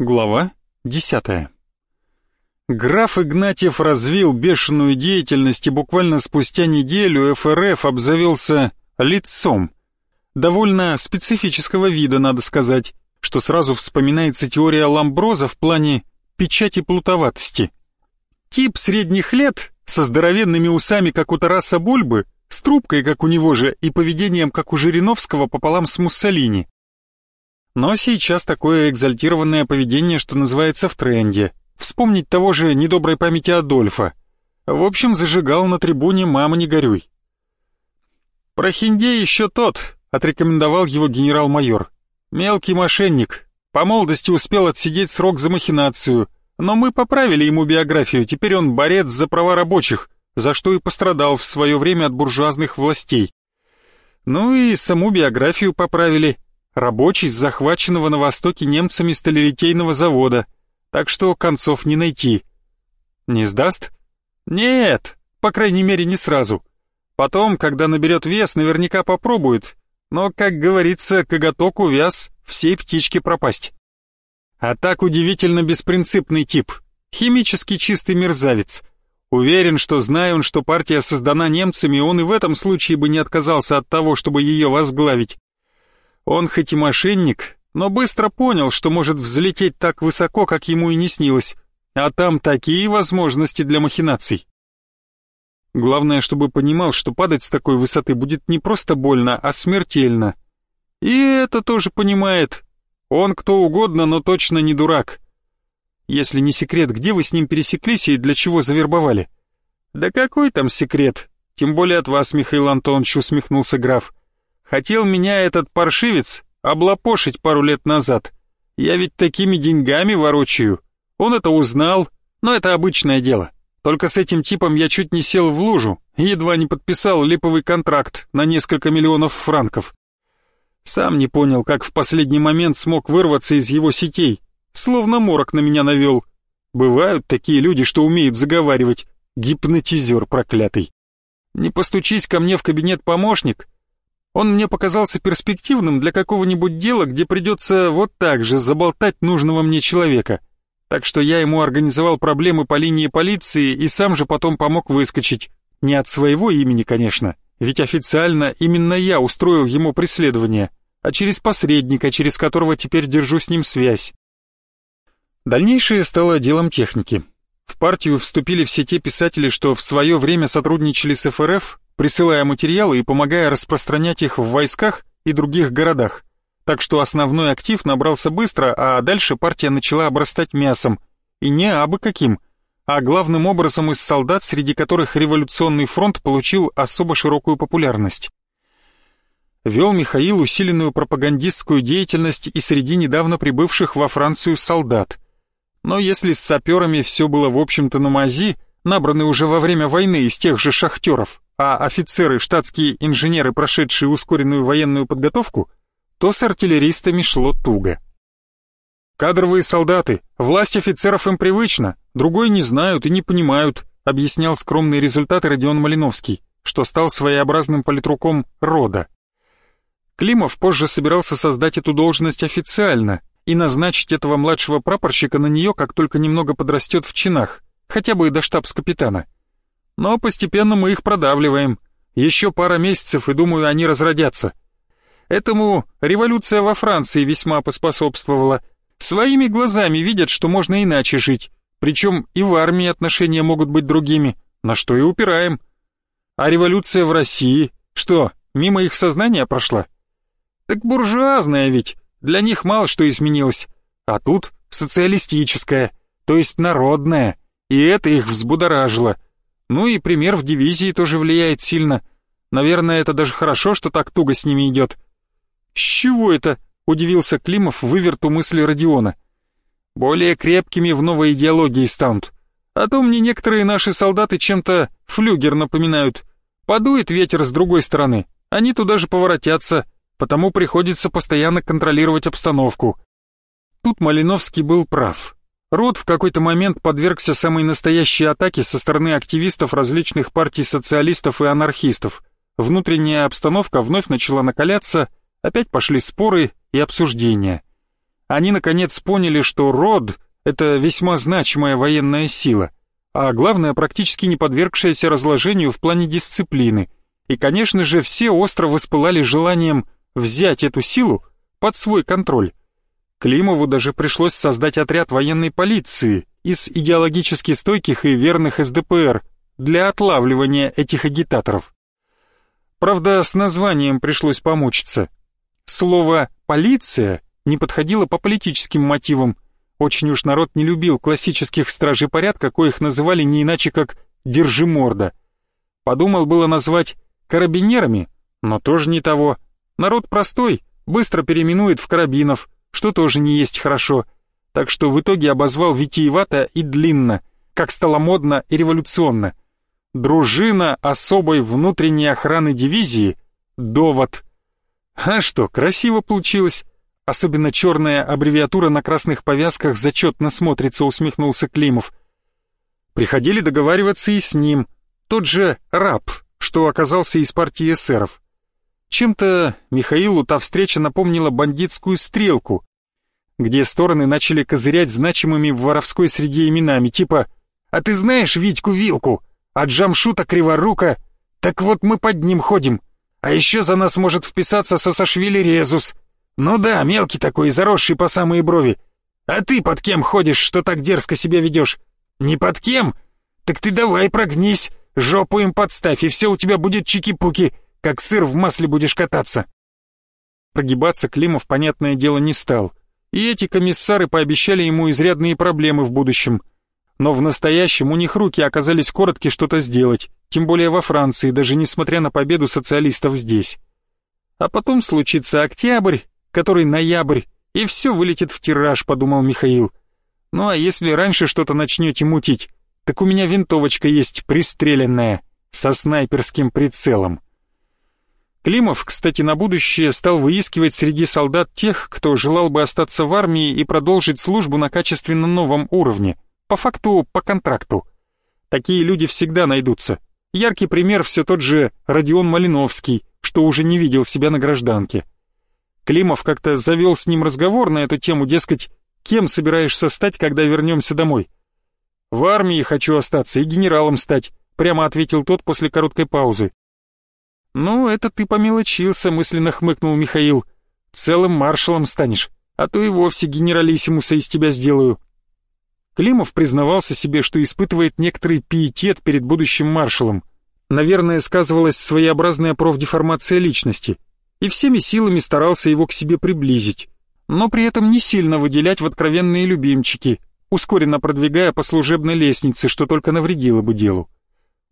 Глава десятая. Граф Игнатьев развил бешеную деятельность и буквально спустя неделю ФРФ обзавелся лицом. Довольно специфического вида, надо сказать, что сразу вспоминается теория Ламброза в плане печати плутоватости. Тип средних лет, со здоровенными усами, как у Тараса Бульбы, с трубкой, как у него же, и поведением, как у Жириновского, пополам с Муссолини. Но сейчас такое экзальтированное поведение, что называется, в тренде. Вспомнить того же недоброй памяти Адольфа. В общем, зажигал на трибуне «Мама, не горюй». «Прохиндей еще тот», — отрекомендовал его генерал-майор. «Мелкий мошенник. По молодости успел отсидеть срок за махинацию. Но мы поправили ему биографию, теперь он борец за права рабочих, за что и пострадал в свое время от буржуазных властей. Ну и саму биографию поправили» рабочий с захваченного на востоке немцами сталелитейного завода, так что концов не найти. Не сдаст? Нет, по крайней мере не сразу. Потом, когда наберет вес, наверняка попробует, но, как говорится, коготок увяз, все птички пропасть. А так удивительно беспринципный тип, химически чистый мерзавец. Уверен, что зная он, что партия создана немцами, он и в этом случае бы не отказался от того, чтобы ее возглавить. Он хоть и мошенник, но быстро понял, что может взлететь так высоко, как ему и не снилось, а там такие возможности для махинаций. Главное, чтобы понимал, что падать с такой высоты будет не просто больно, а смертельно. И это тоже понимает. Он кто угодно, но точно не дурак. Если не секрет, где вы с ним пересеклись и для чего завербовали? Да какой там секрет? Тем более от вас, Михаил Антонович, усмехнулся граф. Хотел меня этот паршивец облапошить пару лет назад. Я ведь такими деньгами ворочаю. Он это узнал, но это обычное дело. Только с этим типом я чуть не сел в лужу едва не подписал липовый контракт на несколько миллионов франков. Сам не понял, как в последний момент смог вырваться из его сетей, словно морок на меня навел. Бывают такие люди, что умеют заговаривать. Гипнотизер проклятый. Не постучись ко мне в кабинет помощник, он мне показался перспективным для какого-нибудь дела, где придется вот так же заболтать нужного мне человека. Так что я ему организовал проблемы по линии полиции и сам же потом помог выскочить. Не от своего имени, конечно, ведь официально именно я устроил ему преследование, а через посредника, через которого теперь держу с ним связь. Дальнейшее стало делом техники. В партию вступили все те писатели, что в свое время сотрудничали с ФРФ, присылая материалы и помогая распространять их в войсках и других городах. Так что основной актив набрался быстро, а дальше партия начала обрастать мясом. И не абы каким, а главным образом из солдат, среди которых революционный фронт получил особо широкую популярность. Вел Михаил усиленную пропагандистскую деятельность и среди недавно прибывших во Францию солдат. Но если с саперами все было в общем-то на мази, набраны уже во время войны из тех же шахтеров, а офицеры, штатские инженеры, прошедшие ускоренную военную подготовку, то с артиллеристами шло туго. «Кадровые солдаты, власть офицеров им привычна, другой не знают и не понимают», объяснял скромные результаты Родион Малиновский, что стал своеобразным политруком рода. Климов позже собирался создать эту должность официально и назначить этого младшего прапорщика на нее, как только немного подрастет в чинах, хотя бы и до штабс-капитана. Но постепенно мы их продавливаем. Еще пара месяцев, и думаю, они разродятся. Этому революция во Франции весьма поспособствовала. Своими глазами видят, что можно иначе жить. Причем и в армии отношения могут быть другими, на что и упираем. А революция в России, что, мимо их сознания прошла? Так буржуазная ведь, для них мало что изменилось. А тут социалистическая, то есть народная, и это их взбудоражило. Ну и пример в дивизии тоже влияет сильно. Наверное, это даже хорошо, что так туго с ними идет. «С чего это?» — удивился Климов выверту мысли Родиона. «Более крепкими в новой идеологии станут. А то мне некоторые наши солдаты чем-то флюгер напоминают. Подует ветер с другой стороны, они туда же поворотятся, потому приходится постоянно контролировать обстановку». Тут Малиновский был прав. Род в какой-то момент подвергся самой настоящей атаке со стороны активистов различных партий социалистов и анархистов. Внутренняя обстановка вновь начала накаляться, опять пошли споры и обсуждения. Они наконец поняли, что род — это весьма значимая военная сила, а главное, практически не подвергшаяся разложению в плане дисциплины. И, конечно же, все остро воспылали желанием взять эту силу под свой контроль. Климову даже пришлось создать отряд военной полиции из идеологически стойких и верных СДПР для отлавливания этих агитаторов. Правда, с названием пришлось помучиться. Слово «полиция» не подходило по политическим мотивам. Очень уж народ не любил классических стражей порядка, коих называли не иначе как «держи морда». Подумал было назвать «карабинерами», но тоже не того. Народ простой, быстро переименует в карабинов, что тоже не есть хорошо. Так что в итоге обозвал витиевато и длинно, как стало модно и революционно дружина особой внутренней охраны дивизии — довод. А что, красиво получилось. Особенно черная аббревиатура на красных повязках зачетно смотрится, усмехнулся Климов. Приходили договариваться и с ним. Тот же раб, что оказался из партии эсеров. Чем-то Михаилу та встреча напомнила бандитскую стрелку, где стороны начали козырять значимыми в воровской среде именами, типа «А ты знаешь Витьку Вилку?» а Джамшута Криворука, так вот мы под ним ходим. А еще за нас может вписаться Сосашвили Резус. Ну да, мелкий такой, заросший по самые брови. А ты под кем ходишь, что так дерзко себя ведешь? Не под кем? Так ты давай прогнись, жопу им подставь, и все у тебя будет чики-пуки, как сыр в масле будешь кататься. Прогибаться Климов, понятное дело, не стал. И эти комиссары пообещали ему изрядные проблемы в будущем но в настоящем у них руки оказались коротки что-то сделать, тем более во Франции, даже несмотря на победу социалистов здесь. А потом случится октябрь, который ноябрь, и все вылетит в тираж, подумал Михаил. Ну а если раньше что-то начнете мутить, так у меня винтовочка есть пристреленная, со снайперским прицелом. Климов, кстати, на будущее стал выискивать среди солдат тех, кто желал бы остаться в армии и продолжить службу на качественно новом уровне – по факту, по контракту. Такие люди всегда найдутся. Яркий пример все тот же Родион Малиновский, что уже не видел себя на гражданке. Климов как-то завел с ним разговор на эту тему, дескать, кем собираешься стать, когда вернемся домой? В армии хочу остаться и генералом стать, прямо ответил тот после короткой паузы. «Ну, это ты помелочился», — мысленно хмыкнул Михаил. «Целым маршалом станешь, а то и вовсе генералиссимуса из тебя сделаю». Климов признавался себе, что испытывает некоторый пиетет перед будущим маршалом. Наверное, сказывалась своеобразная профдеформация личности, и всеми силами старался его к себе приблизить, но при этом не сильно выделять в откровенные любимчики, ускоренно продвигая по служебной лестнице, что только навредило бы делу.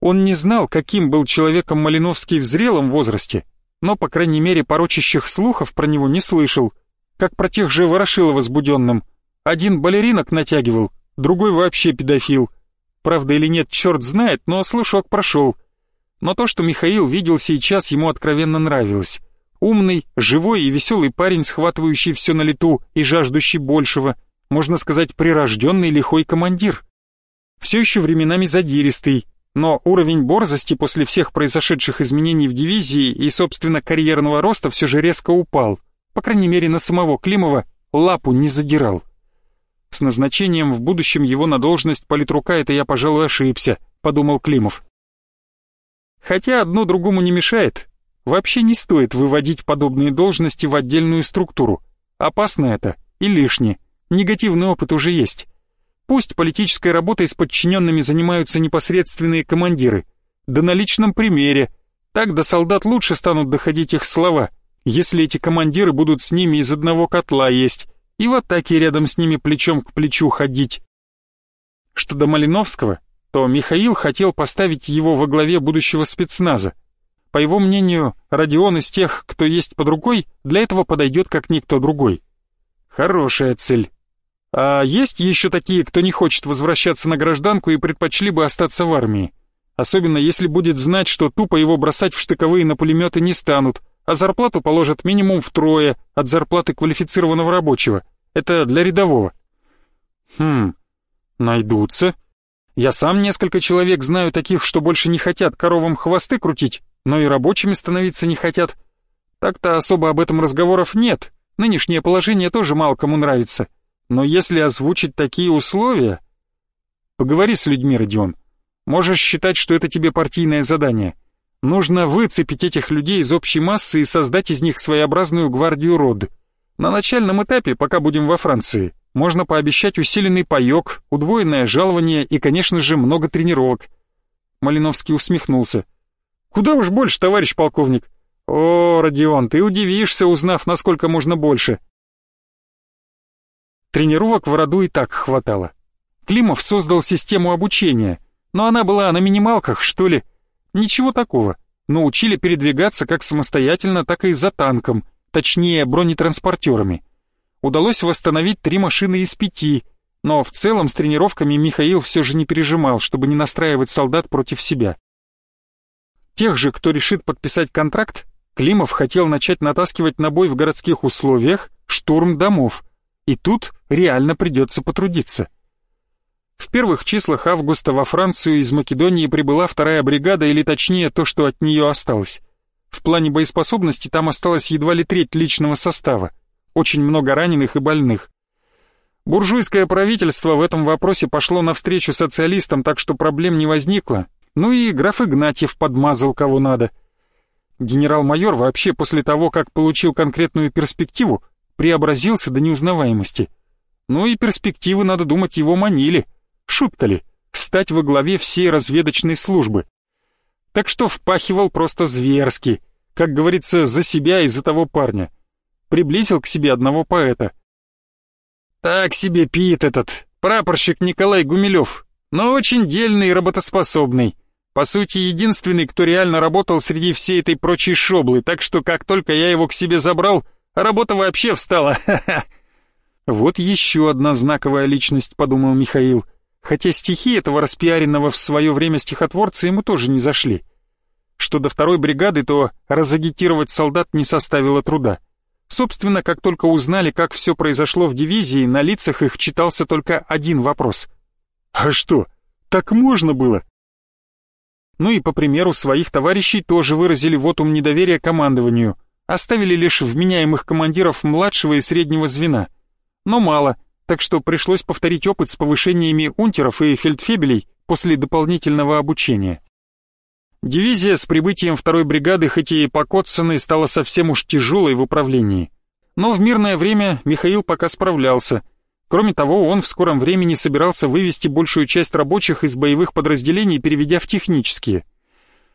Он не знал, каким был человеком Малиновский в зрелом возрасте, но, по крайней мере, порочащих слухов про него не слышал, как про тех же Ворошилова с Буденным. Один балеринок натягивал, другой вообще педофил. Правда или нет, черт знает, но слушок прошел. Но то, что Михаил видел сейчас, ему откровенно нравилось. Умный, живой и веселый парень, схватывающий все на лету и жаждущий большего, можно сказать, прирожденный лихой командир. Все еще временами задиристый, но уровень борзости после всех произошедших изменений в дивизии и, собственно, карьерного роста все же резко упал. По крайней мере, на самого Климова лапу не задирал. С назначением в будущем его на должность политрука это я, пожалуй, ошибся, подумал Климов. Хотя одно другому не мешает. Вообще не стоит выводить подобные должности в отдельную структуру. Опасно это и лишнее. Негативный опыт уже есть. Пусть политической работой с подчиненными занимаются непосредственные командиры. Да на личном примере. Так до солдат лучше станут доходить их слова, если эти командиры будут с ними из одного котла есть и в атаке рядом с ними плечом к плечу ходить. Что до Малиновского, то Михаил хотел поставить его во главе будущего спецназа. По его мнению, Родион из тех, кто есть под рукой, для этого подойдет как никто другой. Хорошая цель. А есть еще такие, кто не хочет возвращаться на гражданку и предпочли бы остаться в армии. Особенно если будет знать, что тупо его бросать в штыковые на пулеметы не станут, а зарплату положат минимум втрое от зарплаты квалифицированного рабочего. Это для рядового. Хм, найдутся. Я сам несколько человек знаю таких, что больше не хотят коровам хвосты крутить, но и рабочими становиться не хотят. Так-то особо об этом разговоров нет, Нынешнее положение тоже мало кому нравится. Но если озвучить такие условия... Поговори с людьми, Родион. Можешь считать, что это тебе партийное задание. Нужно выцепить этих людей из общей массы и создать из них своеобразную гвардию род. На начальном этапе, пока будем во Франции, можно пообещать усиленный паёк, удвоенное жалование и, конечно же, много тренировок. Малиновский усмехнулся. «Куда уж больше, товарищ полковник?» «О, Родион, ты удивишься, узнав, насколько можно больше». Тренировок в роду и так хватало. Климов создал систему обучения, но она была на минималках, что ли. Ничего такого. Научили передвигаться как самостоятельно, так и за танком, точнее бронетранспортерами удалось восстановить три машины из пяти, но в целом с тренировками Михаил все же не пережимал, чтобы не настраивать солдат против себя. Тех же, кто решит подписать контракт, Климов хотел начать натаскивать на бой в городских условиях, штурм домов, и тут реально придется потрудиться. В первых числах августа во Францию из Македонии прибыла вторая бригада, или точнее то, что от нее осталось. В плане боеспособности там осталось едва ли треть личного состава очень много раненых и больных. Буржуйское правительство в этом вопросе пошло навстречу социалистам, так что проблем не возникло. Ну и граф Игнатьев подмазал кого надо. Генерал-майор вообще после того, как получил конкретную перспективу, преобразился до неузнаваемости. Ну и перспективы, надо думать, его манили. Шутка ли, стать во главе всей разведочной службы. Так что впахивал просто зверски, как говорится, за себя и за того парня приблизил к себе одного поэта. «Так себе пит этот, прапорщик Николай Гумилев, но очень дельный и работоспособный. По сути, единственный, кто реально работал среди всей этой прочей шоблы, так что как только я его к себе забрал, работа вообще встала, ха-ха!» «Вот еще одна знаковая личность», — подумал Михаил, хотя стихи этого распиаренного в свое время стихотворца ему тоже не зашли. Что до второй бригады, то разагитировать солдат не составило труда. Собственно, как только узнали, как все произошло в дивизии, на лицах их читался только один вопрос. «А что, так можно было?» Ну и по примеру своих товарищей тоже выразили вотум недоверия командованию, оставили лишь вменяемых командиров младшего и среднего звена. Но мало, так что пришлось повторить опыт с повышениями унтеров и фельдфебелей после дополнительного обучения. Дивизия с прибытием второй бригады, хоть и покоцанной, стала совсем уж тяжелой в управлении. Но в мирное время Михаил пока справлялся. Кроме того, он в скором времени собирался вывести большую часть рабочих из боевых подразделений, переведя в технические.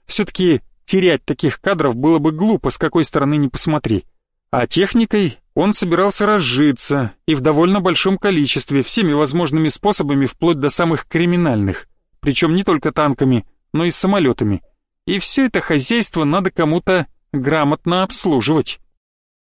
Все-таки терять таких кадров было бы глупо, с какой стороны ни посмотри. А техникой он собирался разжиться, и в довольно большом количестве, всеми возможными способами, вплоть до самых криминальных. Причем не только танками, но и самолетами – и все это хозяйство надо кому-то грамотно обслуживать.